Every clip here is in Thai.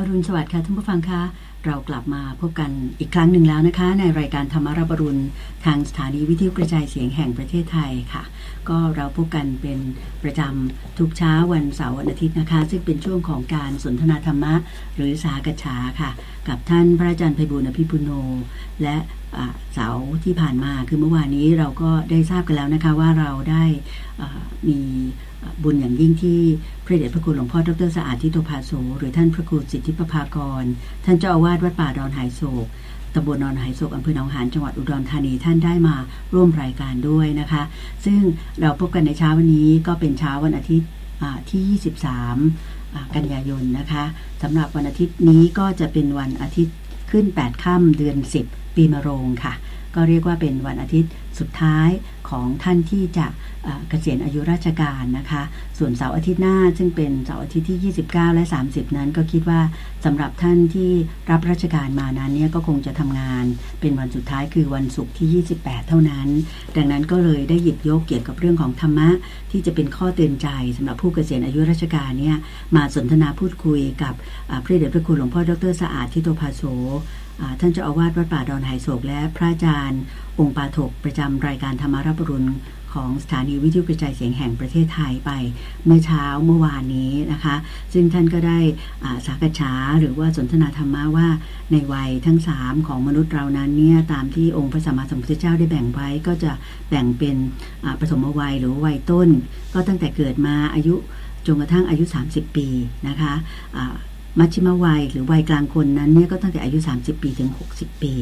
อรุณสวัสดิ์ค่ะท่านผู้ฟังคะเรากลับมาพบกันอีกครั้งหนึ่งแล้วนะคะ ในรายการธรรมรับรุณ ทางสถานีวิทยุกระจายเสียงแห่งประเทศไทยค่ะ ก็เราพบกันเป็นประจำทุกเช้าวันเสาร์วันอาทิตย์นะคะ ซึ่งเป็นช่วงของการสนทนาธรรมะ หรือสากฉาค่ะ กับท่านพระอาจารย์ไพบุญอภิปุโน และ เสาร์ที่ผ่านมาคือเมื่อวานนี้เราก็ได้ทราบกันแล้วนะคะว่าเราได้มีบุญอย่างยิ่งที่พระเดชพระคุณหลวงพ่อดรสะอาดทิโตภาโสหรือท่านพระครูสิทธิปภากร ท่านเจ้าอาวาสวัดป่าดอนหายโศกตำบลนอนหายโศกอำเภอหนองหานจังหวัดอุดรธานีท่านได้มาร่วมรายการด้วยนะคะ ซึ่งเราพบกันในเช้าวันนี้ก็เป็นเช้าวันอาทิตย์ที่ 23 กันยายนนะคะสำหรับวันอาทิตย์นี้ก็จะเป็นวันอาทิตย์ขึ้น 8 ค่ำเดือน 10 ปีมะโรงค่ะ ก็เรียกว่าเป็นวันอาทิตย์สุดท้ายของท่านที่จะเกษียณอายุราชการนะคะ ส่วนเสาร์อาทิตย์หน้า ซึ่งเป็นเสาร์อาทิตย์ที่ 29 และ 30 นั้นก็คิดว่าสำหรับท่านที่รับราชการมานั้นเนี่ยก็คงจะทำงาน เป็นวันสุดท้ายคือวันศุกร์ที่ 28 เท่านั้น ดังนั้นก็เลยได้หยิบยกเกี่ยวกับเรื่องของธรรมะ ที่จะเป็นข้อเตือนใจสำหรับผู้เกษียณอายุราชการเนี่ยมาสนทนาพูดคุยกับพระเดชพระคุณหลวงพ่อดรสะอาดทิโตภาโส ท่านเจ้าอาวาสวัดป่าดอนไหโศกและพระอาจารย์ องค์ปาถกประจำรายการธรรมารับรุณของสถานีวิทยุกระจายเสียงแห่งประเทศไทยไปเมื่อเช้าเมื่อวานนี้นะคะ ซึ่งท่านก็ได้สากฉาหรือว่าสนทนาธรรมะว่าในวัยทั้งสามของมนุษย์เรานั้นเนี่ยตามที่องค์พระสัมมาสัมพุทธเจ้าได้แบ่งไว้ก็จะแบ่งเป็นปฐมวัยหรือวัยต้น ก็ตั้งแต่เกิดมาอายุจนกระทั่งอายุ 30 ปีนะคะ มัชชิมวัยหรือวัยกลางคนนั้นเนี่ยก็ตั้งแต่อายุ 30 ปีถึง 60 ปี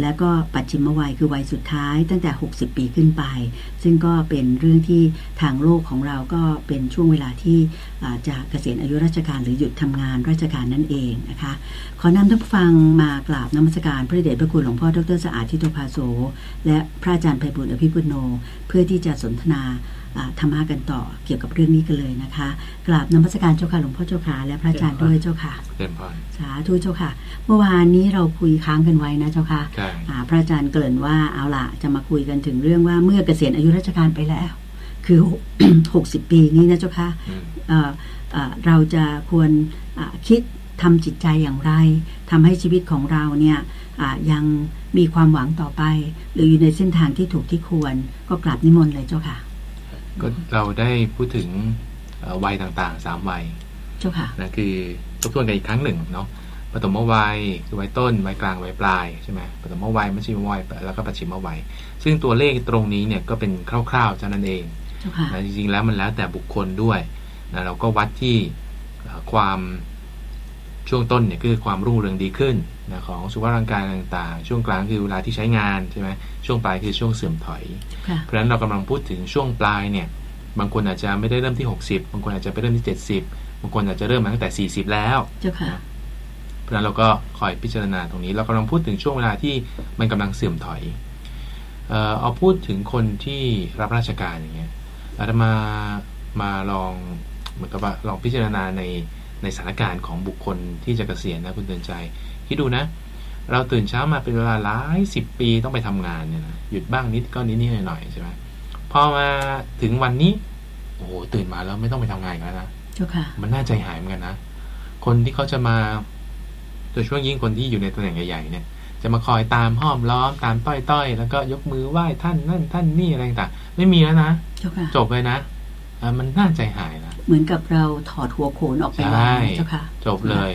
แล้วก็ปัจฉิมวัยคือวัยสุดท้าย ตั้งแต่ 60 ปีขึ้นไป ซึ่งก็เป็นเรื่องที่ทางโลกของเราก็เป็นช่วงเวลาที่จะเกษียณอายุราชการหรือหยุดทำงานราชการนั่นเองนะคะ ขอนำท่านผู้ฟังมากราบนมัสการพระเดชพระคุณหลวงพ่อดรสะอาดทิโตภาโสและพระอาจารย์ไพบุญอภิปุโน เพื่อที่จะสนทนา ธรรมะกันต่อเกี่ยวกับเรื่องนี้กันเลยนะคะกราบนมัสการเจ้าค่ะหลวงพ่อเจ้าค่ะและพระอาจารย์ด้วยเจ้าค่ะเต็มพนสาธุเจ้าค่ะ เมื่อวานนี้เราคุยค้างกันไว้นะเจ้าค่ะพระอาจารย์เกริ่นว่าเอาล่ะจะมาคุยกันถึงเรื่องว่าเมื่อเกษียณอายุราชการไปแล้ว คือหกสิบปีนี้นะเจ้าค่ะเราจะควรคิดทำจิตใจอย่างไรทำให้ชีวิตของเราเนี่ยยังมีความหวังต่อไป หรืออยู่ในเส้นทางที่ถูกที่ควรก็กราบนิมนต์เลยเจ้าค่ะ ก็เราได้พูดถึงวัยต่างๆสามวัยเจ้าค่ะนะคือทบทวนกันอีกครั้งหนึ่งเนาะปฐมวัยคือวัยต้นวัยกลางวัยปลายใช่ไหมปฐมวัยมัชชิมวัยแล้วก็ปัจฉิมวัย ซึ่งตัวเลขตรงนี้เนี่ยก็เป็นคร่าวๆเท่านั้นเองนะจริงๆแล้วมันแล้วแต่บุคคลด้วยนะเราก็วัดที่ความ ช่วงต้นเนี่ยคือความรุ่งเรืองดีขึ้นนะของสุขภาพร่างกายต่างๆ ช่วงกลางคือเวลาที่ใช้งานใช่ไหมช่วงปลายคือช่วงเสื่อมถอย เพราะฉะนั้นเรากำลังพูดถึงช่วงปลายเนี่ยบางคนอาจจะไม่ได้เริ่มที่ 60 บางคนอาจจะไปเริ่มที่ 70 บางคนอาจจะเริ่มมาตั้งแต่ 40 แล้วเพราะฉะนั้นเราก็คอยพิจารณาตรงนี้ เรากำลังพูดถึงช่วงเวลาที่มันกำลังเสื่อมถอยเอ่อเอาพูดถึงคนที่รับราชการอย่างเงี้ยอาตมามาลองเหมือนกับว่าลองพิจารณาใน ในสถานการณ์ของบุคคลที่จะเกษียณนะคุณเตือนใจ คิดดูนะ เราตื่นเช้ามาเป็นเวลาหลายสิบปีต้องไปทำงานเนี่ยนะหยุดบ้างนิดก็นิดนิดหน่อยหน่อยใช่ไหมพอมาถึงวันนี้ โอ้โหตื่นมาแล้วไม่ต้องไปทำงานกันนะมันน่าใจหายเหมือนกันนะคนที่เขาจะมาโดยช่วงยิ่งคนที่อยู่ในตำแหน่งใหญ่ๆเนี่ยจะมาคอยตามห้อมล้อมตามต้อยๆ แล้วก็ยกมือไหว้ท่านนั่นท่านนี่อะไรต่างไม่มีแล้วนะจบเลยนะ มันน่าใจหายนะ เหมือนกับเราถอดหัวโขนออกไปแล้วเจ้าค่ะ จบเลย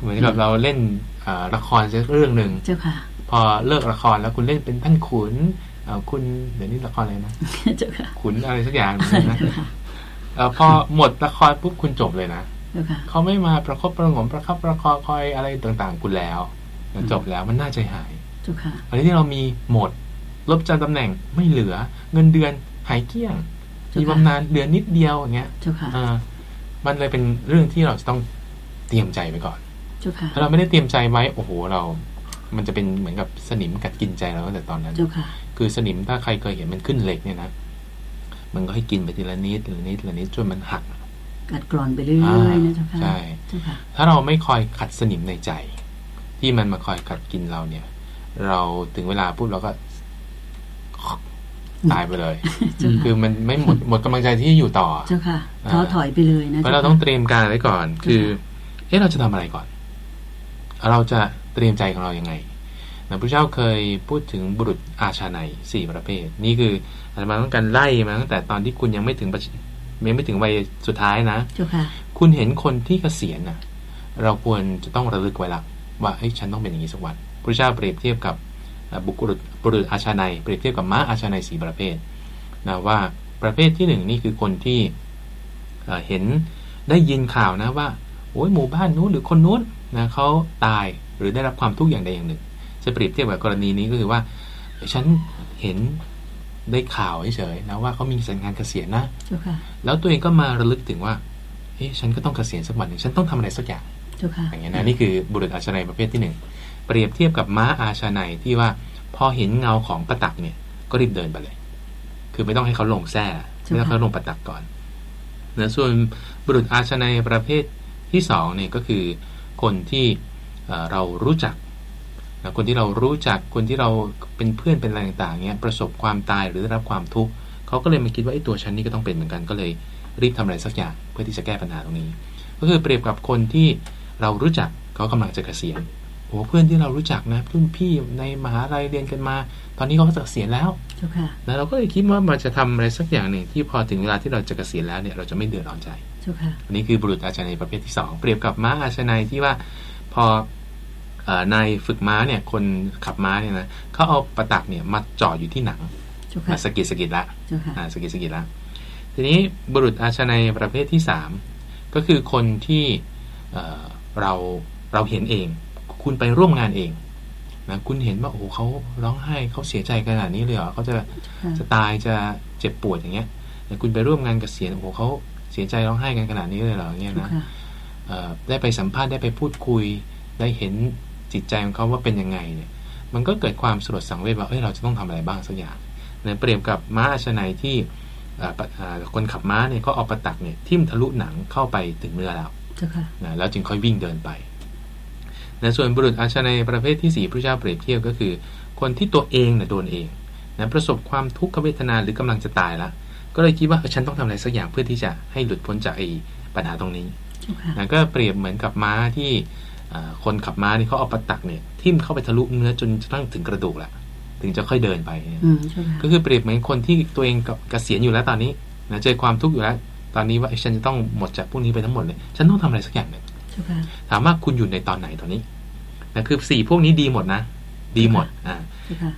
เหมือนกับเราเล่นละครสักเรื่องหนึ่งเจ้าค่ะ พอเลิกละครแล้วคุณเล่นเป็นท่านขุนคุณเดี๋ยวนี้ละครอะไรนะเจ้าค่ะ ขุนอะไรสักอย่างนะพอหมดละครปุ๊บคุณจบเลยนะเขาไม่มาประคบประงมประคับประคอคอยอะไรต่างๆคุณแล้วจบแล้วมันน่าใจหายอันนี้ที่เรามีหมด ลบจานตำแหน่งไม่เหลือ เงินเดือนหายเกลี้ยง มีบำนาญเดือนนิดเดียวอย่างเงี้ยอ่ามันเลยเป็นเรื่องที่เราจะต้องเตรียมใจไว้ก่อนถ้าเราไม่ได้เตรียมใจไว้โอ้โหเรา มันจะเป็นเหมือนกับสนิมกัดกินใจเราตั้งแต่ตอนนั้นคือสนิมถ้าใครเคยเห็นมันขึ้นเหล็กเนี่ยนะมันก็ให้กินไปทีละนิดทีละนิดทีละนิดจนมันหักกัดกร่อนไปเรื่อยๆนะเจ้าค่ะใช่ถ้าเราไม่คอยขัดสนิมในใจ ที่มันมาคอยกัดกินเราเนี่ย เราถึงเวลาปุ๊บเราก็ ตายไปเลย คือมันไม่หมดหมดกำลังใจที่อยู่ต่อเจ้าค่ะท้อถอยไปเลยนะเพราะเราต้องเตรียมการไว้ก่อน คือเอ๊ะเราจะทำอะไรก่อน เราจะเตรียมใจของเรายัางไงนะพระเจ้าเคยพูดถึงบุรุษอาชาในสี่ประเภท นี่คืออาจมาต้องการไล่มาตั้งแต่ตอนที่คุณยังไม่ถึงยังไม่ถึงวัยสุดท้ายนะคุณเห็นคนที่เกษียณนะเราควรจะต้องระลึกไว้ละว่าเฮ้ยฉันต้องเป็นอย่างนี้สักวันพระเจ้าเปรียบเทียบกับ บุคลุบุรุษอาชาในเปรียบเทียบกับม้าอาชาในสี่ประเภทนะว่าประเภทที่หนึ่งนี่คือคนที่เห็นได้ยินข่าวนะว่าโอ้ยหมู่บ้านนู้นหรือคนนู้นนะเขาตายหรือได้รับความทุกข์อย่างใดอย่างหนึ่ง จะเปรียบเทียบกับกรณีนี้ก็คือว่าฉันเห็นได้ข่าวเฉยๆนะว่าเขามีสัญญาณเกษียณนะ แล้วตัวเองก็มาระลึกถึงว่าเฮ้ยฉันก็ต้องเกษียณสักวันหนึ่งฉันต้องทำอะไรสักอย่างอย่างเงี้ยนะนี่คือบุรุษอาชนัยประเภทที่หนึ่ง เปรียบเทียบกับม้าอาชนัยที่ว่าพอเห็นเงาของประตักเนี่ย ก็รีบเดินไปเลย คือไม่ต้องให้เขาลงแท้ไม่ต้องเขาลงประตักก่อนนะส่วนบุรุษอาชนัยประเภทที่สองเนี่ยก็คือคนที่เรารู้จักนะคนที่เรารู้จักคนที่เราเป็นเพื่อนเป็นอะไรต่างๆเนี้ยประสบความตายหรือได้รับความทุกข์เขาก็เลยมาคิดว่าไอ้ตัวฉันนี่ก็ต้องเป็นเหมือนกันก็เลยรีบทำอะไรสักอย่างเพื่อที่จะแก้ปัญหาตรงนี้ ก็คือเปรียบกับคนที่เรารู้จักเขากำลังจะเกษียณ โอ้เพื่อนที่เรารู้จักนะรุ่นพี่ในมหาลัยเรียนกันมา ตอนนี้เขาเกษียณแล้วแล้วเราก็เลยคิดว่ามันจะทำอะไรสักอย่างหนึ่งที่พอถึงเวลาที่เราจะเกษียณแล้วเนี่ยเราจะไม่เดือดร้อนใจอันนี้คือบุรุษอาชนัยประเภทที่สองเปรียบกับม้าอาชนัยที่ว่าพอนายฝึกม้าเนี่ยคนขับม้าเนี่ยนะเขาเอาประตักเนี่ยมาจ่ออยู่ที่หนังมาสกิดสกิดละสกิดสกิดละทีนี้บุรุษอาชนัยประเภทที่สามก็คือคนที่เราเราเห็นเอง คุณไปร่วมงานเองนะคุณเห็นว่าโอ้เขาร้องไห้เขาเสียใจขนาดนี้เลยเหรอเขาจะจะตายจะเจ็บปวดอย่างเงี้ยแต่คุณไปร่วมงานกเกษียณโอ้เขาเสียใจร้องไห้กันขนาดนี้เลยเหรอเงี้ยนะได้ไปสัมภาษณ์ได้ไปพูดคุย ได้เห็นจิตใจของเขาว่าเป็นยังไงเนี่ยมันก็เกิดความสลดสังเวชว่าเอ้ยเราจะต้องทำอะไรบ้างสักอย่างเนี่ยเปรียบกับม้าอาชนัยที่คนขับม้าเนี่ยเขาเอาประตักเนี่ยทิ่มทะลุหนังเข้าไปถึงเนื้อแล้วนะแล้วจึงค่อยวิ่งเดินไป นะส่วนบุรุษอาชนัยประเภทที่สี่พระเจ้าเปรียบเทียบก็คือ คนที่ตัวเองเนี่ยโดนเองนะประสบความทุกขเวทนาหรือกำลังจะตายแล้วก็เลยคิดว่าฉันต้องทำอะไรสักอย่างเพื่อที่จะให้หลุดพ้นจากไอ้ปัญหาตรงนี้นะก็เปรียบเหมือนกับม้าที่คนขับม้านี่เขาเอาประตักเนี่ยทิ่มเข้าไปทะลุเนื้อจนกระทั่งถึงกระดูกแหละถึงจะค่อยเดินไปก็คือเปรียบเหมือนคนที่ตัวเองกับเกษียณอยู่แล้วตอนนี้นะเจอความทุกข์อยู่แล้ว ตอนนี้ว่าฉันจะต้องหมดจากพวกนี้ไปทั้งหมดเลย ฉันต้องทำอะไรสักอย่างหนึ่ง ถามว่าคุณอยู่ในตอนไหนตอนนี้นะคือสี่พวกนี้ดีหมดนะ ดีหมดอ่า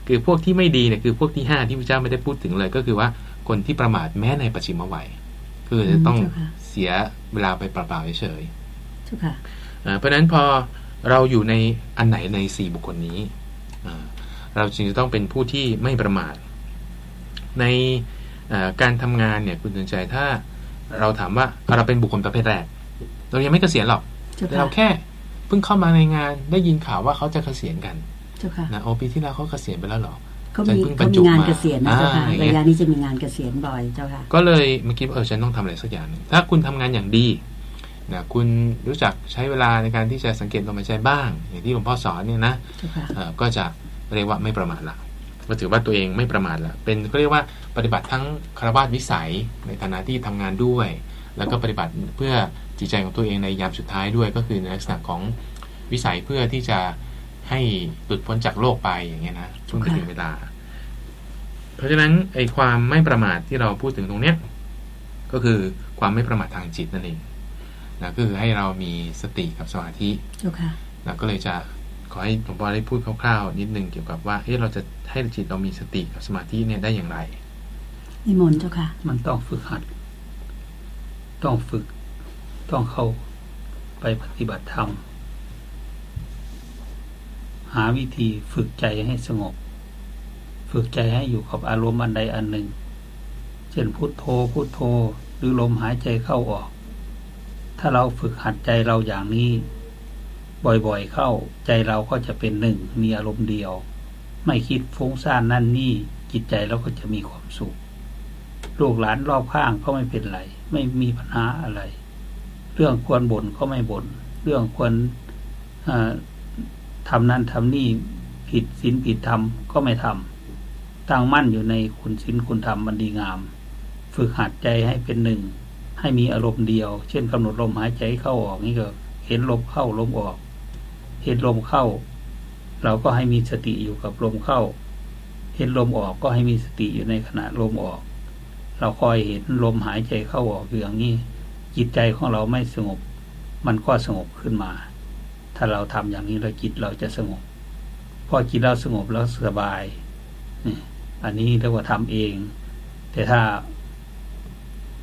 คือพวกที่ไม่ดีเนี่ยคือพวกที่ห้าที่พระเจ้าไม่ได้พูดถึงเลย ก็คือว่าคนที่ประมาทแม้ในปัจฉิมวัยคือจะต้องเสียเวลาไปเปล่าๆเฉยๆเพราะฉะนั้นพอเราอยู่ในอันไหนในสี่บุคคลนี้เราจึงจะต้องเป็นผู้ที่ไม่ประมาท ในการทำงานเนี่ยคุณสนใจถ้าเราถามว่าเราเป็นบุคคลประเภทแรก เรายังไม่เกษียณหรอกแต่ เราแค่เพิ่งเข้ามาในงานได้ยินข่าวว่าเขาจะเกษียณกันนะโอปีที่แล้วเขาเกษียณไปแล้วหรอเขามีเขามีงานเกษียณนะเจ้าค่ะระยะนี้จะมีงานเกษียณบ่อยเจ้าค่ะก็เลยเมื่อกี้เออฉันต้องทำอะไรสักอย่างนึงถ้าคุณทำงานอย่างดีนะคุณรู้จักใช้เวลาในการที่จะสังเกตลมหายใจบ้าง อย่างที่หลวงพ่อสอนเนี่ยนะก็จะเรียกว่าไม่ประมาทละก็ถือว่าตัวเองไม่ประมาทละเป็นเขาเรียกว่าปฏิบัติทั้งคารวะวิสัยในฐานะที่ทำงานด้วย แล้วก็ปฏิบัติเพื่อ จิตใจของตัวเองในยามสุดท้ายด้วยก็คือในลักษณะของวิสัยเพื่อที่จะให้หลุดพ้นจากโลกไปอย่างเงี้ยนะช่วงถึงเวลา เพราะฉะนั้นไอ้ความไม่ประมาทที่เราพูดถึงตรงเนี้ยก็คือความไม่ประมาททางจิตนั่นเองนะก็คือให้เรามีสติกับสมาธินะก็เลยจะขอให้หลวงพ่อได้พูดคร่าวๆนิดนึงเกี่ยวกับว่าเฮ้เราจะให้จิตเรามีสติกับสมาธิเนี่ยได้อย่างไรนิมนต์เจ้าค่ะ มันต้องฝึกหัด ต้องฝึก ต้องเข้าไปปฏิบัติธรรม หาวิธีฝึกใจให้สงบ ฝึกใจให้อยู่กับอารมณ์อันใดอันหนึ่ง เช่นพุโทโธพุโทโธหรือลมหายใจเข้าออก ถ้าเราฝึกหัดใจเราอย่างนี้ บ่อยๆเข้าใจเราก็จะเป็นหนึ่งมีอารมณ์เดียว ไม่คิดฟุ้งซ่านนั่นนี่จิตใจเราก็จะมีความสุขลูกหลานรอบข้างก็ไม่เป็นไร ไม่มีปัญหาอะไร เรื่องควรบ่นก็ไม่บน่นเรื่องควรทำนั่นทำนี่ผิดศีลผิดธรรมก็ไม่ทำตั้งมั่นอยู่ในคุณศีลคุณธรรมมันดีงาม ฝึกหัดใจให้เป็นหนึ่ง ให้มีอารมณ์เดียว เช่นกำหนดลมหายใจเข้าออกนี่ก็เห็นห็นลมเข้าลมออก เห็นลมเข้า เราก็ให้มีสติอยู่กับลมเข้า เห็นลมออกก็ให้มีสติอยู่ในขณะลมออก เราคอยเห็นลมหายใจเข้าออกอย่างนี้ จิตใจของเราไม่สงบ มันก็สงบขึ้นมา ถ้าเราทำอย่างนี้แล้วจิตเราจะสงบพอจิตเราสงบแล้วสบายนี่อันนี้เรียกว่าทำเอง แต่ถ้า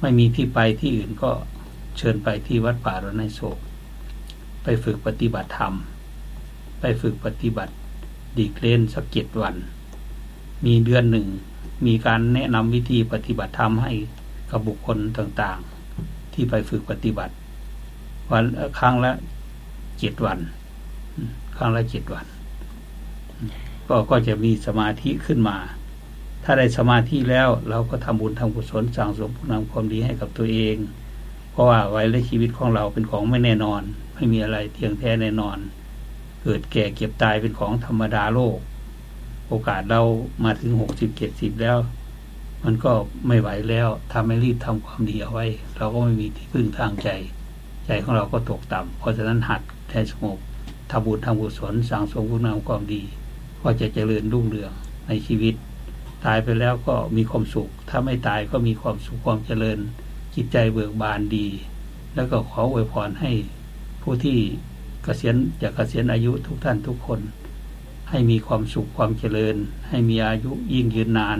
ไม่มีที่ไปที่อื่นก็เชิญไปที่วัดป่าระในโศก ไปฝึกปฏิบัติธรรม ไปฝึกปฏิบัติดีเกรนสักเจ็ดวัน มีเดือนหนึ่ง มีการแนะนำวิธีปฏิบัติธรรมให้กับบุคคลต่างๆ ที่ไปฝึกปฏิบัติ วันครั้งละเจ็ดวัน ครั้งละเจ็ดวัน ก็ก็จะมีสมาธิขึ้นมา ถ้าได้สมาธิแล้วเราก็ทำบุญทำกุศลสั่งสมคุณงามความดีให้กับตัวเอง เพราะว่าไว้ในชีวิตของเราเป็นของไม่แน่นอน ไม่มีอะไรเที่ยงแท้แน่นอน เกิดแก่เก็บตายเป็นของธรรมดาโลก โอกาสเรามาถึงหกสิบเจ็ดสิบแล้ว มันก็ไม่ไหวแล้วทำให้รีบทำความดีเอาไว้ เราก็ไม่มีที่พึ่งทางใจ ใจของเราก็ตกต่ำเพราะฉะนั้นหัดใจสงบทำบุญทำกุศลสั่งสมคุณงามความดี ก็จะเจริญรุ่งเรืองในชีวิต ตายไปแล้วก็มีความสุข ถ้าไม่ตายก็มีความสุขความเจริญ จิตใจเบิกบานดี แล้วก็ขออวยพรให้ผู้ที่เกษียณจากเกษียณอายุทุกท่านทุกคน ให้มีความสุขความเจริญ ให้มีอายุยิ่งยืนนาน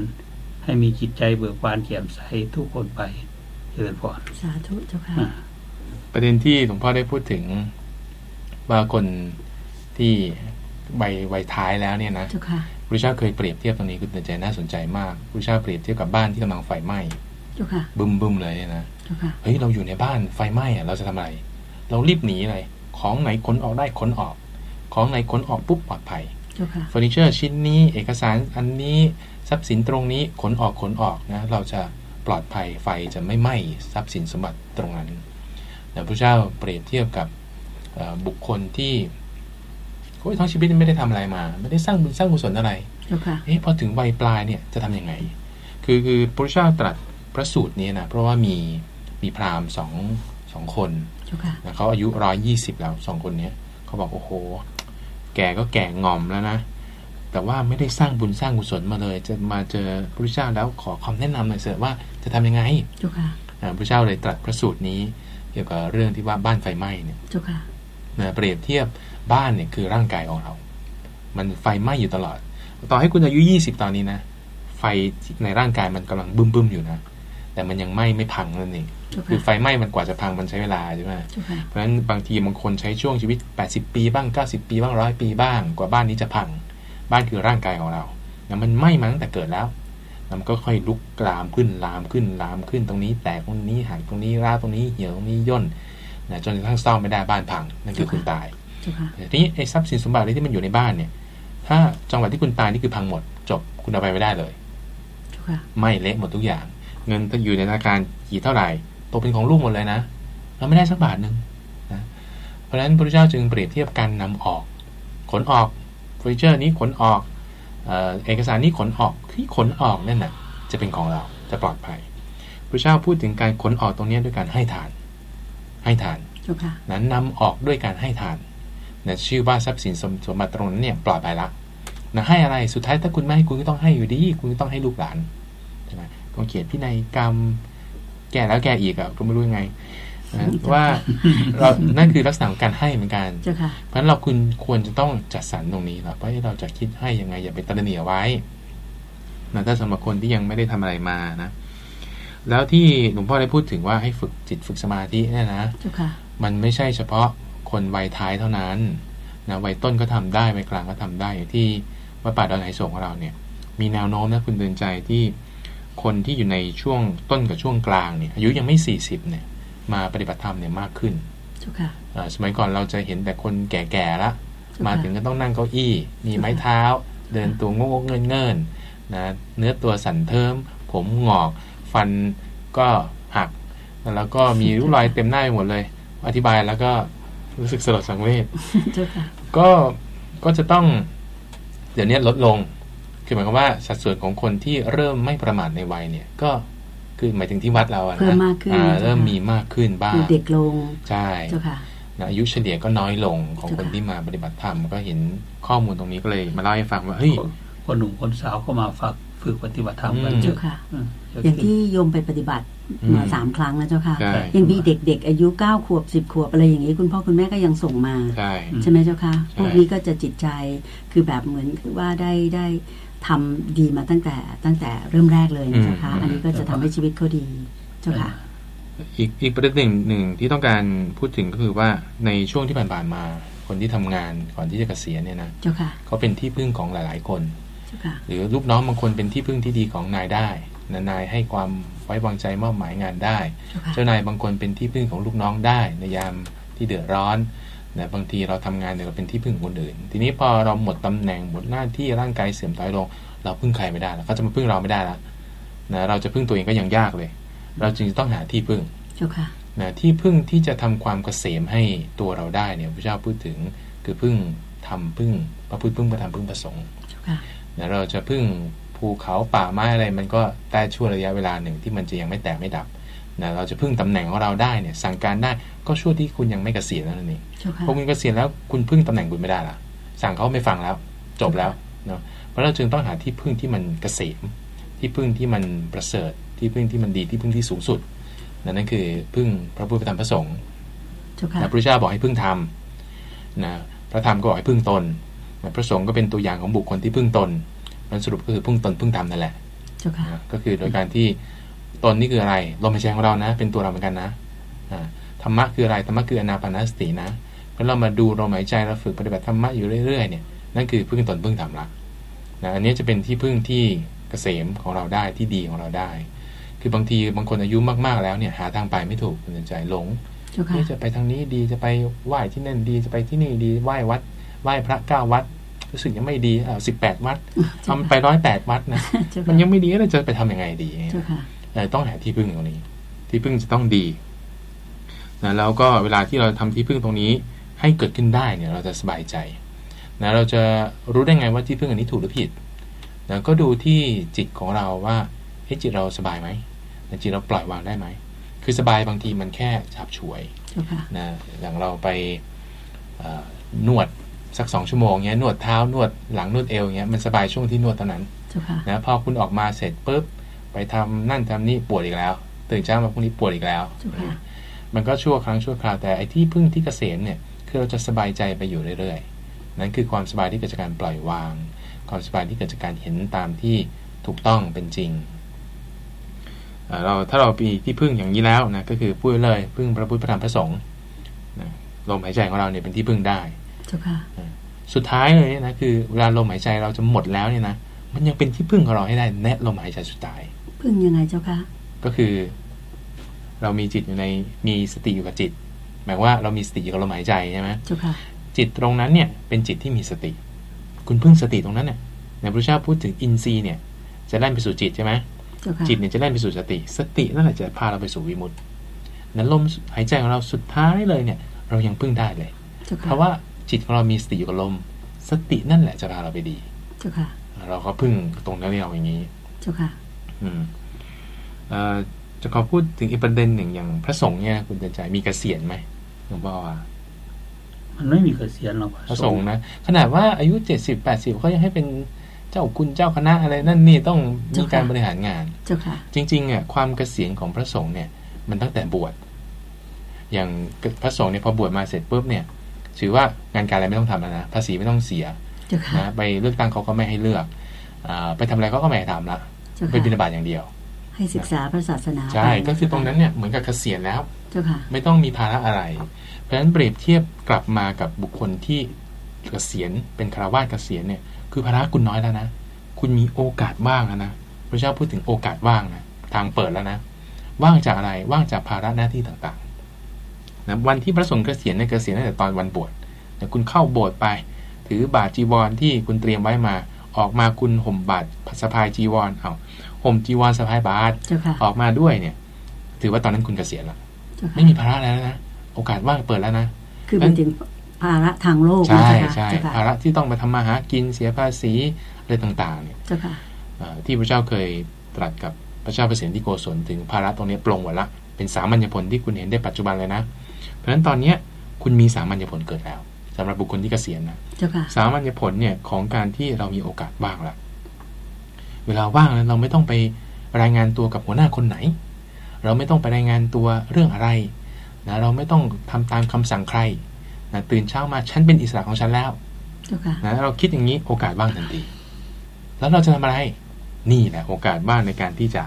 ให้มีจิตใจเบิกบานแจ่มใสทุกคนไปเจริญพรสาธุเจ้าค่ะอ่าประเด็นที่หลวงพ่อได้พูดถึงว่าคนที่ใบวัยท้ายแล้วเนี่ยนะเจ้าค่ะพระเจ้าเคยเปรียบเทียบตรงนี้คุณเตือนใจน่าสนใจมากพระเจ้าเปรียบเทียบกับบ้านที่กำลังไฟไหม้เจ้าค่ะบึ้มบึ้มๆเลยนะเจ้าค่ะเฮ้ยเราอยู่ในบ้านไฟไหม้อะเราจะทำอะไรเรารีบหนีอะไรของไหนขนออกได้ขนออก ของไหนขนออกปุ๊บปลอดภัย เจ้าค่ะเฟอร์นิเจอร์ชิ้นนี้เอกสารอันนี้ทรัพย์สินตรงนี้ขนออกขนออกนะเราจะปลอดภัยไฟจะไม่ไหม้ทรัพย์สินสมบัติตรงนั้นแต่พระเจ้าเปรียบเทียบกับเอ่อบุคคลที่โอ้ยทั้งชีวิตไม่ได้ทำอะไรมา ไม่ได้สร้างบุญสร้างกุศลอะไรเจ้าค่ะเอ๊ะพอถึงวัยปลายเนี่ยจะทำยังไง คือคือพระเจ้าตรัสพระสูตรนี้นะเพราะว่ามีมีพราหมณ์สองสองคนเจ้าค่ะนะเขาอายุร้อยยี่สิบแล้วสองคนเนี้ยเขาบอกโอ้โหแก่ก็แก่งอมแล้วนะ แต่ว่าไม่ได้สร้างบุญสร้างกุศลมาเลย จะมาเจอพระพุทธเจ้าแล้วขอคำแนะนำหน่อยเสอะว่าจะทำยังไงเจ้าค่ะอ่าพระเจ้าเลยตรัสพระสูตรนี้ เกี่ยวกับเรื่องที่ว่าบ้านไฟไหม้เนี่ยเจ้าค่ะนะเปรียบเทียบบ้านเนี่ยคือร่างกายของเรา มันไฟไหม้อยู่ตลอด ต่อให้คุณอายุยี่สิบตอนนี้นะ ไฟในร่างกายมันกำลังบึ้มบึ้มๆอยู่นะ แต่มันยังไหม้ไม่พังนั่นเองเจ้าคือค่ะไฟไหม้มันกว่าจะพังมันใช้เวลาใช่ไหมเจ้าค่ะเพราะฉะนั้นบางทีบางคนใช้ช่วงชีวิต 80 ปีบ้าง 90 ปีบ้างร้อยปีบ้าง กว่าบ้านนี้จะพัง บ้านคือร่างกายของเราแล้วมันไหม้มาตั้งแต่เกิดแล้วแล้วมันก็ค่อยลุกลามขึ้นลามขึ้นลามขึ้นตรงนี้ แตกตรงนี้หักตรงนี้ร้าวตรงนี้เหี่ยวตรงนี้ย่นนะจนกระทั่งซ่อมไม่ได้บ้านพังนั่นคือคุณตายเจ้าค่ะแต่ทีนี้ไอ้ทรัพย์สินสมบัติอะไรที่มันอยู่ในบ้านเนี่ย ถ้าจังหวะที่คุณตายนี่คือพังหมดจบคุณเอาไปไม่ได้เลยเจ้าค่ะไหม่เละหมดทุกอย่าง เงินถ้าอยู่ในธนาคารกี่เท่าไหร่ตกเป็นของลูกหมดเลยนะ เราไม่ได้สักบาทหนึ่งนะเพราะฉะนั้นพระเจ้าจึงเปรียบเทียบการนำออก ขนออกเฟอร์นิเจอร์นี้ขนออกเอ่อเอกสารนี้ขนออกที่ขนออกนั่นน่ะจะเป็นของเราจะปลอดภัยพระเจ้าพูดถึงการขนออกตรงนี้ด้วยการให้ทาน ให้ทานเจ้าค่ะนั้นนำออกด้วยการให้ทานนะชื่อว่าทรัพย์สินสมสมบัติตรงนั้นเนี่ยปลอดภัยละนะให้อะไรสุดท้ายถ้าคุณไม่ให้คุณก็ต้องให้อยู่ดี คุณก็ต้องให้ลูกหลานใช่ไหม ต้องเขียนพินัยกรรม แก่แล้วแก่อีกอะก็ไม่รู้ยังไงนะว่าเรานั่นคือลักษณะของการให้เหมือนกันเจ้าค่ะเพราะฉะนั้นเราคุณควรจะต้องจัดสรรตรงนี้แล้วว่าเราจะคิดให้ยังไง อย่าไปตระหนี่เอาไว้นะถ้าสำหรับคนที่ยังไม่ได้ทำอะไรมานะ แล้วที่หลวงพ่อได้พูดถึงว่าให้ฝึกจิตฝึกสมาธิเนี่ยนะเจ้าค่ะมันไม่ใช่เฉพาะคนวัยท้ายเท่านั้นนะวัยต้นก็ทำได้วัยกลางก็ทำได้อย่างที่วัดป่าดอนไหโศกของเราเนี่ย มีแนวโน้มนะคุณเดินใจที่ คนที่อยู่ในช่วงต้นกับช่วงกลางเนี่ยอายุยังไม่ 40เนี่ยมาปฏิบัติธรรมเนี่ยมากขึ้นเจ้าค่ะอ่าสมัยก่อนเราจะเห็นแต่คนแก่ๆละเจ้าค่ะมาถึงก็ต้องนั่งเก้าอี้ มีไม้เท้า เดินตัวงกๆเงินๆนะเนื้อตัวสั่นเทิม ผมงอก ฟันก็หัก แล้วก็มีริ้วรอยเต็มหน้าไปหมดเลย อธิบายแล้วก็รู้สึกสลดสังเวชเจ้าค่ะก็ก็จะต้อง เดี๋ยวนี้ลดลง คือหมายความว่าสัดส่วนของคนที่เริ่มไม่ประมาทในวัยเนี่ยก็คือหมายถึงที่วัดเราอะนะเพิ่มมากขึ้นอ่าเริ่มมีมากขึ้นบ้าคืงอเด็กลงใช่เจ้าค่ะนะอายุเฉลี่ยก็น้อยลงของคนที่มาปฏิบัติธรรมก็เห็นข้อมูลตรงนี้ก็เลยมาเล่าให้ฟังว่าเฮ้ยคนหนุ่มคนสาวก็มาฝากฝึกปฏิบัติธรรมกันเยอะค่ะ อย่างที่โยมไปปฏิบัติมาสามครั้งแล้วเจ้าค่ะ ยังมีเด็กๆ อายุเก้าขวบสิบขวบอะไรอย่างนี้ คุณพ่อคุณแม่ก็ยังส่งมา ใช่ไหมเจ้าค่ะ พวกนี้ก็จะจิตใจคือแบบเหมือนว่าได้ได้ ทำดีมาตั้งแต่ตั้งแต่เริ่มแรกเลยนะเจ้าค่ะอันนี้ก็จะทำให้ชีวิตเขาดีเจ้าค่ะอีกอีกประเด็นหนึ่งหนึ่งที่ต้องการพูดถึงก็คือว่าในช่วงที่ผ่านๆมาคนที่ทำงานก่อนที่จะเกษียณเนี่ยนะเขาเป็นที่พึ่งของหลาย ๆ คนหรือลูกน้องบางคนเป็นที่พึ่งที่ดีของนายได้นายให้ความไว้วางใจมอบหมายงานได้ เจ้านายบางคนเป็นที่พึ่งของลูกน้องได้ในยามที่เดือดร้อน นะบางทีเราทำงานเนี่ยเราเป็นที่พึ่งคนอื่น ทีนี้พอเราหมดตำแหน่งหมดหน้าที่ร่างกายเสื่อมถอยลง เราพึ่งใครไม่ได้แล้วเขาจะมาพึ่งเราไม่ได้แล้วนะเราจะพึ่งตัวเองก็ยังยากเลย เราจึงต้องหาที่พึ่งนะที่พึ่งที่จะทำความเกษมให้ตัวเราได้เนี่ยพระเจ้าพูดถึงคือพึ่งทำพึ่งพระพุทธพึ่งประธรรมพึ่งประสงค์นะเราจะพึ่งภูเขาป่าไม้อะไรมันก็ได้ช่วระยะเวลาหนึ่งที่มันจะยังไม่แตกไม่ดับ นะเราจะพึ่งตำแหน่งของเราได้เนี่ยสั่งการได้ก็ช่วงที่คุณยังไม่เกษียณนั่นเองพอคุณเกษียณแล้วคุณพึ่งตำแหน่งคุณไม่ได้ละสั่งเขาไม่ฟังแล้ว จบแล้วเนาะเพราะเราจึงต้องหาที่พึ่งที่มันเกษมที่พึ่งที่มันประเสริฐที่พึ่งที่มันดีที่พึ่งที่สูงสุดนั่นคือพึ่งพระพุทธธรรมพระสงฆ์พระพุทธเจ้าบอกให้พึ่งธรรมนะพระธรรมก็บอกให้พึ่งตนพระสงฆ์ก็เป็นตัวอย่างของบุคคลที่พึ่งตนมันสรุปก็คือพึ่งตนพึ่งธรรมนั่นแหละก็คือโดยการที่ ตนนี่คืออะไรลมหายใจของเรานะ เป็นตัวเราเหมือนกันนะธรรมะคืออะไรธรรมะคืออนาปานสตินะเพราะเรามาดูลมหายใจเราฝึกปฏิบัติธรรมะอยู่เรื่อยๆเนี่ยนั่นคือพึ่งตนพึ่งธรรมละนะอันนี้จะเป็นที่พึ่งที่เกษมของเราได้ที่ดีของเราได้ คือบางทีบางคนอายุมากๆแล้วเนี่ยหาทางไปไม่ถูกคุณใจหลงนี่จะไปทางนี้ดีจะไปไหว้ที่นั่นดีจะไปที่นี่ดีไหว้วัดไหว้พระเก้าวัดรู้สึกยังไม่ดีอ่าสิบแปดวัดทำไปร้อยแปดวัดนะมันยังไม่ดีแล้วจะไปทํำยังไงดี ต้องหาที่พึ่งตรงนี้ ที่พึ่งจะต้องดีนะแล้วก็เวลาที่เราทำที่พึ่งตรงนี้ให้เกิดขึ้นได้เนี่ยเราจะสบายใจนะเราจะรู้ได้ไงว่าที่พึ่งอันนี้ถูกหรือผิดนะก็ดูที่จิตของเราว่าให้จิตเราสบายไหมจิตเราปล่อยวางได้ไหม คือสบายบางทีมันแค่ฉับฉวยนะอย่างเราไปนวดสักสองชั่วโมงเงี้ยนวดเท้านวดหลังนวดเอวเงี้ยมันสบายช่วงที่นวดเท่านั้นนะพอคุณออกมาเสร็จปุ๊บ ไปทำนั่นทำนี่ปวดอีกแล้ว ตื่นเช้ามาพรุ่งนี้ปวดอีกแล้ว มันก็ชั่วครั้งชั่วคราวแต่ไอ้ที่พึ่งที่เกษมเนี่ยคือเราจะสบายใจไปอยู่เรื่อยๆ นั่นคือความสบายที่เกิดจากการปล่อยวาง ความสบายที่เกิดจากการเห็นตามที่ถูกต้องเป็นจริงเราถ้าเราปีที่พึ่งอย่างนี้แล้วนะก็คือพูดเลยพึ่งพระพุทธพระธรรมพระสงฆ์ลมหายใจของเราเนี่ยเป็นที่พึ่งได้สุดท้ายเลยนะคือเวลาลมหายใจเราจะหมดแล้วเนี่ยนะมันยังเป็นที่พึ่งของเราให้ได้แน่ลมหายใจสุดท้าย พึ่งยังไงเจ้าคะก็คือ เรามีจิตอยู่ในมีสติอยู่กับจิต หมายว่าเรามีสติอยู่กับลมหายใจใช่ไหมเจ้าค่ะ จิตตรงนั้นเนี่ยเป็นจิตที่มีสติ คุณพึ่งสติตรงนั้นเนี่ยในพระเจ้าพูดถึงอินทรีย์เนี่ย จะแล่นไปสู่จิตใช่ไหมจิตเนี่ยจะแล่นไปสู่สติ สตินั่นแหละจะพาเราไปสู่วิมุตตินั้นลมหายใจของเราสุดท้ายเลยเนี่ย เรายังพึ่งได้เลย เพราะว่าจิตของเรามีสติอยู่กับลม สตินั่นแหละจะพาเราไปดีเจ้าค่ะเราก็พึ่งตรงนั้นเราอย่างนี้เจ้าค่ะอืมเอ่อ จะขอพูดถึงอีกประเด็นหนึ่งอย่างพระสงฆ์เนี่ยคุณเดินใจมีเกษียณไหมหลวงพ่อว่ามันไม่มีเกษียณหรอกพระสงฆ์นะขนาดว่าอายุเจ็ดสิบแปดสิบเขายังให้เป็นเจ้าคุณเจ้าคณะอะไรนั่นนี่ต้องมีการบริหารงานเจ้าค่ะ จริงๆอะความเกษียณของพระสงฆ์เนี่ย มันตั้งแต่บวชอย่างพระสงฆ์เนี่ยพอบวชมาเสร็จปุ๊บเนี่ยถือว่างานการอะไรไม่ต้องทำแล้วนะภาษีไม่ต้องเสียนะไปเลือกตั้งเขาก็ไม่ให้เลือกอไปทำอะไรเขาก็ไม่ให้ทำละ ไปบิณฑบาตอย่างเดียว ให้ศึกษาพระศาสนาใช่ก็คือตรงนั้นเนี่ยเหมือนกับเกษียณแล้วไม่ต้องมีภาระอะไร เพราะฉะนั้นเปรียบเทียบกลับมากับบุคคลที่เกษียณเป็นคารวาสเกษียณเนี่ยคือภาระคุณน้อยแล้วนะคุณมีโอกาสว่างแล้วนะพระเจ้าพูดถึงโอกาสว่างนะทางเปิดแล้วนะ ว่างจากอะไรว่างจากภาระหน้าที่ต่างนะวันที่พระสงฆ์เกษียณเนี่ยเกษียณตั้งแต่ตอนวันบวชแต่คุณเข้าโบสถ์ไป ถือบาทจีวรที่คุณเตรียมไว้มา ออกมาคุณห่มบาทสะพายจีวรเอาห่มจีวรสะพายบาทออกมาด้วยเนี่ย ถือว่าตอนนั้นคุณเกษียณแล้วไม่มีภาระแล้วนะโอกาสว่างเปิดแล้วนะคือเป็นถึงภาระทางโลกใช่ใช่ภาระที่ต้องมาทำมาหากินเสียภาษีอะไรต่าง ๆ เนี่ยที่พระเจ้าเคยตรัสกับพระเจ้าเปรตที่โกศลถึงภาระตรงนี้ปรงหมดละเป็นสามัญญผลที่คุณเห็นได้ปัจจุบันเลยนะ เพราะฉะนั้นตอนเนี้ยคุณมีสามัญญผลเกิดแล้ว สำหรับบุคคลที่เกษียณนะสามัญญผลเนี่ยของการที่เรามีโอกาสว่างละเวลาว่างแล้วเราไม่ต้องไปรายงานตัวกับหัวหน้าคนไหน เราไม่ต้องไปรายงานตัวเรื่องอะไรนะเราไม่ต้องทำตามคำสั่งใครนะตื่นเช้ามาฉันเป็นอิสระของฉันแล้วนะเราคิดอย่างนี้โอกาสว่างทันทีแล้วเราจะทำอะไร นี่แหละโอกาสว่างในการที่จะ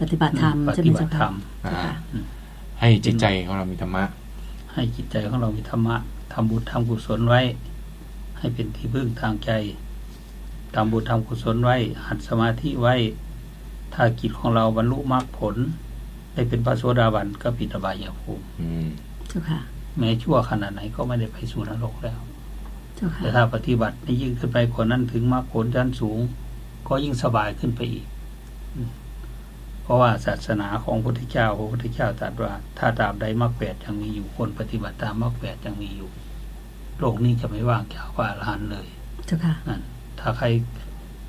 ปฏิบัติธรรมปฏิบัติธรรมให้จิตใจของเรามีธรรมะ ให้จิตใจของเรามีธรรมะทำบุญทำกุศลไว้ ให้เป็นที่พึ่งทางใจทำบุญทำกุศลไว้หัดสมาธิไว้ ถ้ากิจของเราบรรลุมรรคผล ได้เป็นพระโสดาบันก็ปิดอบายภูมิเจ้าค่ะ แม้ชั่วขนาดไหนก็ไม่ได้ไปสู่นรกแล้วแต่ถ้าปฏิบัติยิ่งขึ้นไปกว่านั้นถึงมรรคผลชั้นสูง ก็ยิ่งสบายขึ้นไปอีกเพ ราะว่าศาสนาของพระพุทธเจ้าพระพุทธเจ้าตรัสว่า ถ้าตราบใดมรรคแปดยังมีอยู่คนปฏิบัติตามมรรคแปดยังมีอยู่ โลกนี้จะไม่ว่างจากว่าลานเลยเจ้าค่ะถ้าใคร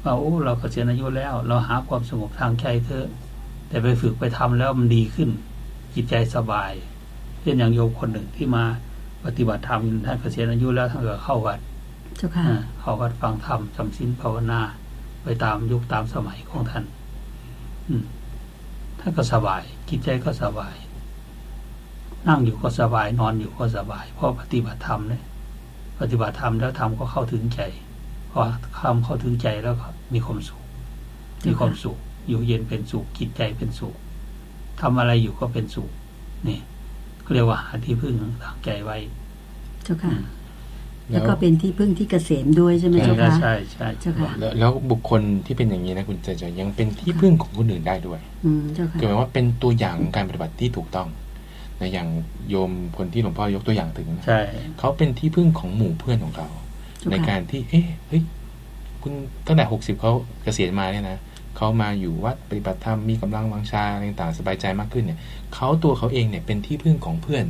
ว่าโอ้เราเกษียณอายุแล้ว เราหาความสงบทางใจเถอะ แต่ไปฝึกไปทำแล้วมันดีขึ้น จิตใจสบายเช่นอย่างโยมคนหนึ่งที่มาปฏิบัติธรรมท่านเกษียณอายุแล้วท่านก็เข้าวัดเข้าวัดฟังธรรมจำศีลภาวนา ไปตามยุคตามสมัยของท่าน อืม ท่านก็สบายจิตใจก็สบาย นั่งอยู่ก็สบายนอนอยู่ก็สบาย เพราะปฏิบัติธรรมเนี่ยปฏิบัติธรรมแล้วธรรมก็เข้าถึงใจพอคำเข้าถึงใจแล้วก็มีความสุข มีความสุข อยู่เย็นเป็นสุขจิตใจเป็นสุขทำอะไรอยู่ก็เป็นสุขนี่เรียกว่าหาที่พึ่งทางใจไว้ เจ้าค่ะ แล้วก็เป็นที่พึ่งที่เกษมด้วยใช่ไหมเจ้าค่ะใช่ใช่เจ้าค่ะแล้วบุคคลที่เป็นอย่างนี้นะคุณใจใจยังเป็นที่พึ่งของคนอื่นได้ด้วยอืมเจ้าค่ะคือหมายว่าเป็นตัวอย่างของการปฏิบัติที่ถูกต้องในอย่างโยมคนที่หลวงพ่อยกตัวอย่างถึงใช่เขาเป็นที่พึ่งของหมู่เพื่อนของเขา ในการที่เอ๊ะเฮ้ยคุณตั้งแต่หกสิบเขาเกษียณมาเนี่ยนะเขามาอยู่วัดปฏิบัติธรรมมีกำลังวังชาอะไรต่างสบายใจมากขึ้นเนี่ยเขาตัวเขาเองเนี่ยเป็นที่พึ่งของเพื่อน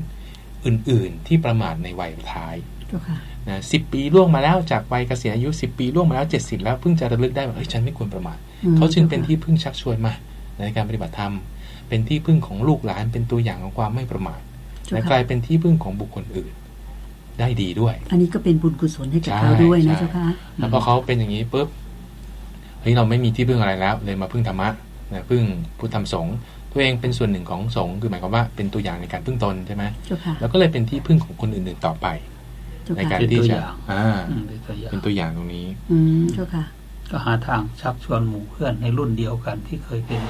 อื่น ๆ ที่ประมาทในวัยท้ายนะ สิบปีล่วงมาแล้วจากวัยเกษียณอายุสิบปีล่วงมาแล้วเจ็ดสิบแล้วเพิ่งจะระลึกได้ว่าเฮ้ยฉันไม่ควรประมาทเขาจึงเป็นที่พึ่งชักชวนมาในการปฏิบัติธรรม เป็นที่พึ่งของลูกหลานเป็นตัวอย่างของความไม่ประมาทและกลายเป็นที่พึ่งของบุคคลอื่น ได้ดีด้วย อันนี้ก็เป็นบุญกุศลให้กับเขาด้วยนะเจ้าค่ะแล้วพอเขาเป็นอย่างนี้ปุ๊บเฮ้ยเราไม่มีที่พึ่งอะไรแล้ว เลยมาพึ่งธรรมะนะพึ่งพุทธธรรมสงฆ์ตัวเองเป็นส่วนหนึ่งของสงฆ์คือหมายความว่าเป็นตัวอย่างในการพึ่งตนใช่ไหมแล้วก็เลยเป็นที่พึ่งของคนอื่นๆต่อไป ในการที่จะอ่าเป็นตัวอย่างตรงนี้ อืมเจ้าค่ะ ก็หาทางชักชวนหมู่เพื่อนในรุ่นเดียวกันที่เคยเป็น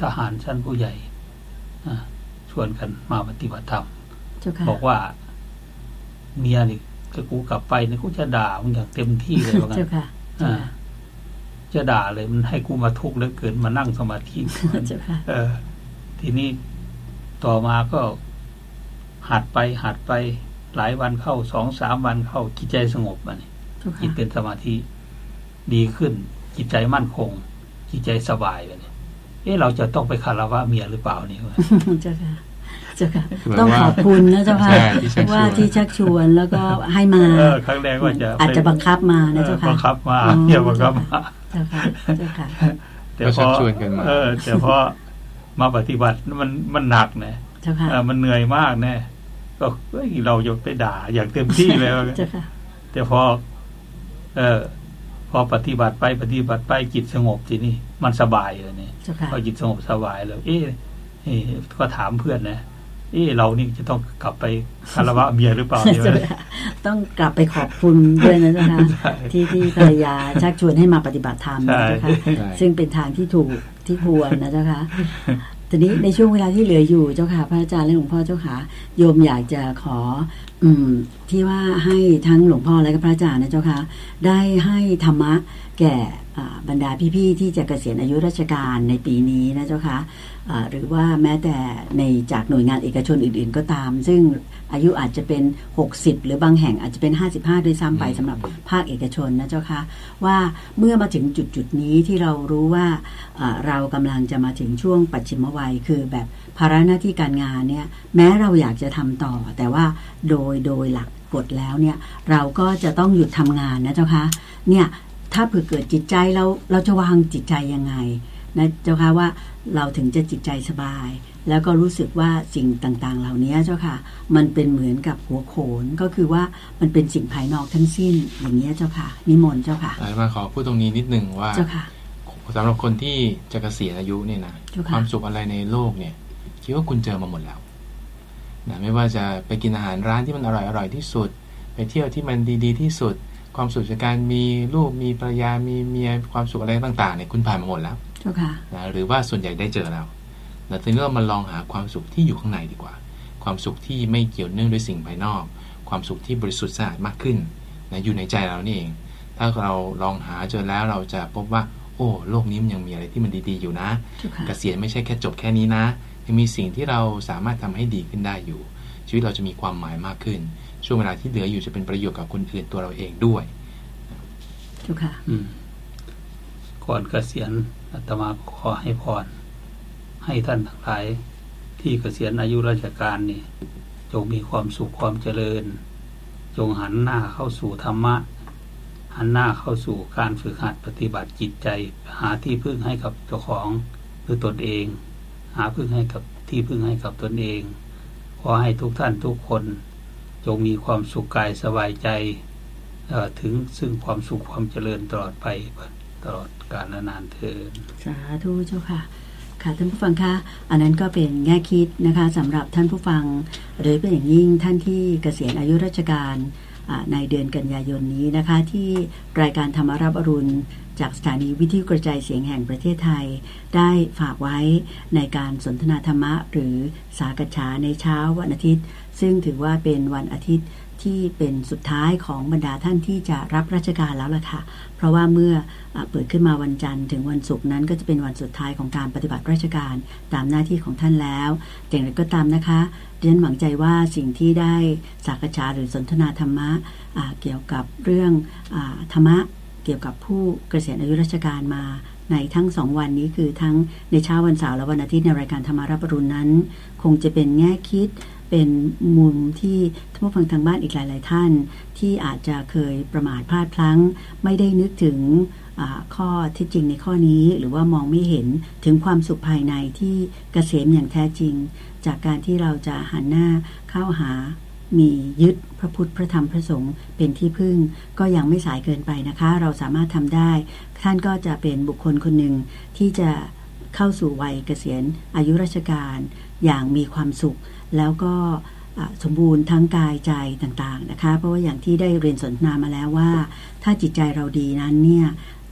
ทหารชั้นผู้ใหญ่ชวนกันมาปฏิบัติธรรมบอกว่า เมียนี่ก็กูกลับไปนี่กูจะด่ามึงอย่างเต็มที่เลยว่างั้นจะด่าเลยมันให้กูมาทุกข์เหลือเกินมานั่งสมาธิเออ ทีนี้ต่อมาก็หัดไปหัดไป หลายวันเข้าสองสามวันเข้าจิตใจสงบมันจิตเป็นสมาธิดีขึ้น จิตใจมั่นคง จิตใจสบายไปเนี่ยเอ๊ะเราจะต้องไปคารวะเมียหรือเปล่านี่เจ้าค่ะจ้าค่ะ ต้องขอบคุณนะเจ้าค่ะว่าที่ชักชวนแล้วก็ให้มาครั้งแรกว่าจะอาจจะบังคับมานะเจ้าค่ะบังคับมาเที่ยวบังคับมาเจ้าค่ะเจ้าค่ะแต่พอเออแต่พอมาปฏิบัติมันมันหนักเนี่ยเจ้าค่ะมันเหนื่อยมากแน่ ก็เราจะไปด่าอย่างเต็มที่เลยเจ้าค่ะแต่พอ เออ พอปฏิบัติไปปฏิบัติไปจิตสงบทีนี้มันสบายเลยเนี่ยพอจิตสงบสบายแล้ว เอ๊ะก็ถามเพื่อนนะเออเรานี่จะต้องกลับไปคารวะเมียหรือเปล่าเนี่ยต้องกลับไปขอบคุณด้วยนะจ๊ะที่ที่ภรรยาชักชวนให้มาปฏิบัติธรรมนะคะซึ่งเป็นทางที่ถูกที่ควรนะเจ้าค่ะ ทีนี้ในช่วงเวลาที่เหลืออยู่เจ้าค่ะพระอาจารย์และหลวงพ่อเจ้าค่ะโยมอยากจะขอ อืม ที่ว่าให้ทั้งหลวงพ่อและก็พระอาจารย์นะเจ้าค่ะได้ให้ธรรมะแก่บรรดาพี่ๆที่จะเกษียณอายุราชการในปีนี้นะเจ้าค่ะหรือว่าแม้แต่ในจากหน่วยงานเอกชนอื่น ๆ ก็ตาม ซึ่งอายุอาจจะเป็น 60 หรือบางแห่งอาจจะเป็น 55 ด้วยซ้ำไปสำหรับภาคเอกชนนะเจ้าคะว่าเมื่อมาถึงจุดจุดนี้ที่เรารู้ว่าเรากำลังจะมาถึงช่วงปัจฉิมวัย คือแบบภาระหน้าที่การงานเนี่ยแม้เราอยากจะทำต่อ แต่ว่าโดยโดยหลัก กฎแล้วเนี่ยเราก็จะต้องหยุดทำงานนะเจ้าคะเนี่ยถ้าเผื่อเกิดจิตใจเราเราจะวางจิตใจยังไงนะเจ้าค่ะว่าเราถึงจะจิตใจสบาย แล้วก็รู้สึกว่าสิ่งต่างๆ เหล่านี้เจ้าค่ะ มันเป็นเหมือนกับหัวโขนก็คือว่ามันเป็นสิ่งภายนอกทั้งสิ้นอย่างนี้เจ้าค่ะ นิมนต์เจ้าค่ะมาขอพูดตรงนี้นิดนึงว่าเจ้าค่ะสำหรับคนที่จะเกษียณอายุเนี่ยนะความสุขอะไรในโลกเนี่ยคิดว่าคุณเจอมาหมดแล้ว นะไม่ว่าจะไปกินอาหารร้านที่มันอร่อยอร่อยที่สุด ไปเที่ยวที่มันดีๆที่สุด ความสุขจากการมีลูกมีภรรยามีเมียความสุขอะไรต่างๆเนี่ยคุณผ่านมาหมดแล้วนะหรือว่าส่วนใหญ่ได้เจอแล้วแต่ทีนี้เรามาลองหาความสุขที่อยู่ข้างในดีกว่า ความสุขที่ไม่เกี่ยวเนื่องด้วยสิ่งภายนอก ความสุขที่บริสุทธิ์สะอาดมากขึ้นนะอยู่ในใจเรานี่เอง ถ้าเราลองหาเจอแล้วเราจะพบว่า โอ้โลกนี้มันยังมีอะไรที่มันดีๆอยู่นะเกษียณไม่ใช่แค่จบแค่นี้นะ ยังมีสิ่งที่เราสามารถทำให้ดีขึ้นได้อยู่ ชีวิตเราจะมีความหมายมากขึ้น ช่วงเวลาที่เหลืออยู่จะเป็นประโยชน์กับคนอื่นตัวเราเองด้วยจุค่ะก่อนเกษียณอาตมาขอให้พรให้ท่านทั้งหลายที่เกษียณอายุราชการนี่จงมีความสุขความเจริญ จงหันหน้าเข้าสู่ธรรมะ หันหน้าเข้าสู่การฝึกหัดปฏิบัติจิตใจ หาที่พึ่งให้กับเจ้าของหรือตนเอง หาพึ่งให้กับที่พึ่งให้กับตนเอง ขอให้ทุกท่านทุกคน จงมีความสุขกายสบายใจถึงซึ่งความสุขความเจริญตลอดไปตลอดกาลนานเทินสาธุเจ้าค่ะค่ะท่านผู้ฟังคะอันนั้นก็เป็นแง่คิดนะคะสำหรับท่านผู้ฟังหรือเป็นอย่างยิ่งท่านที่เกษียณอายุราชการ ในเดือนกันยายนนี้นะคะ ที่รายการธรรมรับอรุณจากสถานีวิทยุกระจายเสียงแห่งประเทศไทย ได้ฝากไว้ในการสนทนาธรรมะ หรือสากฉาในเช้าวันอาทิตย์ ซึ่งถือว่าเป็นวันอาทิตย์ ที่เป็นสุดท้ายของบรรดาท่านที่จะรับราชการแล้วล่ะค่ะ เพราะว่าเมื่อเปิดขึ้นมาวันจันทร์ถึงวันศุกร์นั้นก็จะเป็นวันสุดท้ายของการปฏิบัติราชการตามหน้าที่ของท่านแล้วอย่างไรก็ตามนะคะเรียนหวังใจว่าสิ่งที่ได้สักษาหรือสนทนาธรรมะเกี่ยวกับเรื่องอธรรมะเกี่ยวกับผู้เกษียณอายุราชการมาในทั้งสองวันนี้คือทั้งในเช้าวันเสาร์และวันอาทิตย์ในรายการธรรมารับรุณนั้น คงจะเป็นแง่คิด เป็นมุมที่ท่านผู้ฟังทางบ้านอีกหลาย ๆ ท่าน ที่อาจจะเคยประมาทพลาดพลั้ง ไม่ได้นึกถึงข้อที่จริงในข้อนี้ หรือว่ามองไม่เห็นถึงความสุขภายในที่กเกษมอย่างแท้จริง จากการที่เราจะหันหน้าเข้าหามียึดพระพุทธพระธรรมพระสงฆ์เป็นที่พึ่งก็ยังไม่สายเกินไปนะคะ เราสามารถทำได้ ท่านก็จะเป็นบุคคลคนหนึ่งที่จะเข้าสู่วัยเกษียณอายุราชการ อย่างมีความสุข แล้วก็สมบูรณ์ทั้งกายใจต่างๆนะคะ เพราะว่าอย่างที่ได้เรียนสนทนามาแล้วว่า ถ้าจิตใจเราดีนั้นเนี่ย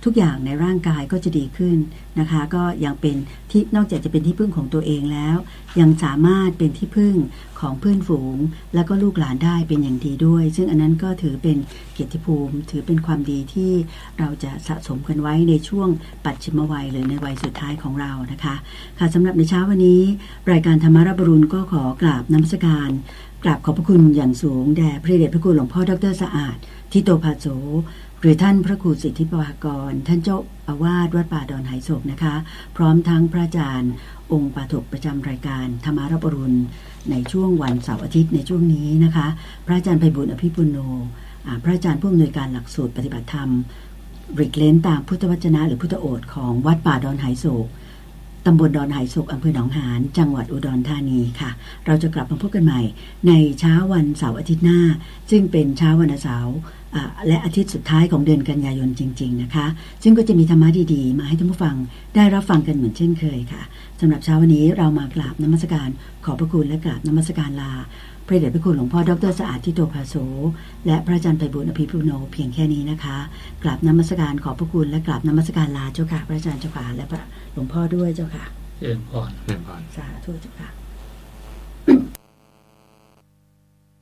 ทุกอย่างในร่างกายก็จะดีขึ้นนะคะ ก็ยังเป็นที่นอกจากจะเป็นที่พึ่งของตัวเองแล้ว ยังสามารถเป็นที่พึ่งของเพื่อนฝูง แล้วก็ลูกหลานได้เป็นอย่างดีด้วย ซึ่งอันนั้นก็ถือเป็นเกียรติภูมิ ถือเป็นความดีที่เราจะสะสมกันไว้ในช่วงปัจฉิมวัยหรือในวัยสุดท้ายของเรานะคะค่ะสำหรับในเช้าวันนี้ รายการธรรมารับรุณก็ขอกราบน้ำสการกราบขอบพระคุณอย่างสูงแด่พระเดชพระคุณหลวงพ่อดรสะอาดทิโตภาโส หรือท่านพระครูสิทธิปวากร ท่านเจ้าอาวาสวัดป่าดอนไหโศกนะคะ พร้อมทั้งพระอาจารย์ องค์ปาถกประจำรายการธรรมารบรุณ ในช่วงวันเสาร์อาทิตย์ในช่วงนี้นะคะ พระอาจารย์ไพบุญอภิปุโนพระอาจารย์ผู้อำนวยการหลักสูตรปฏิบัติธรรมริกเลนตามพุทธวจนะหรือพุทธโอษของวัดป่าดอนไหโศก ตำบลดอนหายสุกอำเภอหนองหาน จังหวัดอุดรธานีค่ะ เราจะกลับมาพบกันใหม่ ในเช้าวันเสาร์อาทิตย์หน้า ซึ่งเป็นเช้าวันเสาร์และอาทิตย์สุดท้ายของเดือนกันยายนจริง ๆ นะคะ ซึ่งก็จะมีธรรมะดีๆ มาให้ท่านผู้ฟังได้รับฟังกันเหมือนเช่นเคยค่ะสำหรับเช้าวันนี้เรามากราบนมัสการขอพระคุณและกราบนมัสการลา พระเดชพระคุณหลวงพ่อดรสะอาดทิโตภาโสและพระอาจารย์ไพบุญอภิปุโนเพียงแค่นี้นะคะกราบนมัสการขอพระคุณและกราบนมัสการลาเจ้าค่ะ พระอาจารย์เจ้าค่ะและพระหลวงพ่อด้วยเจ้าค่ะเจริญพรเจริญพรสาธุเจ้าค่ะ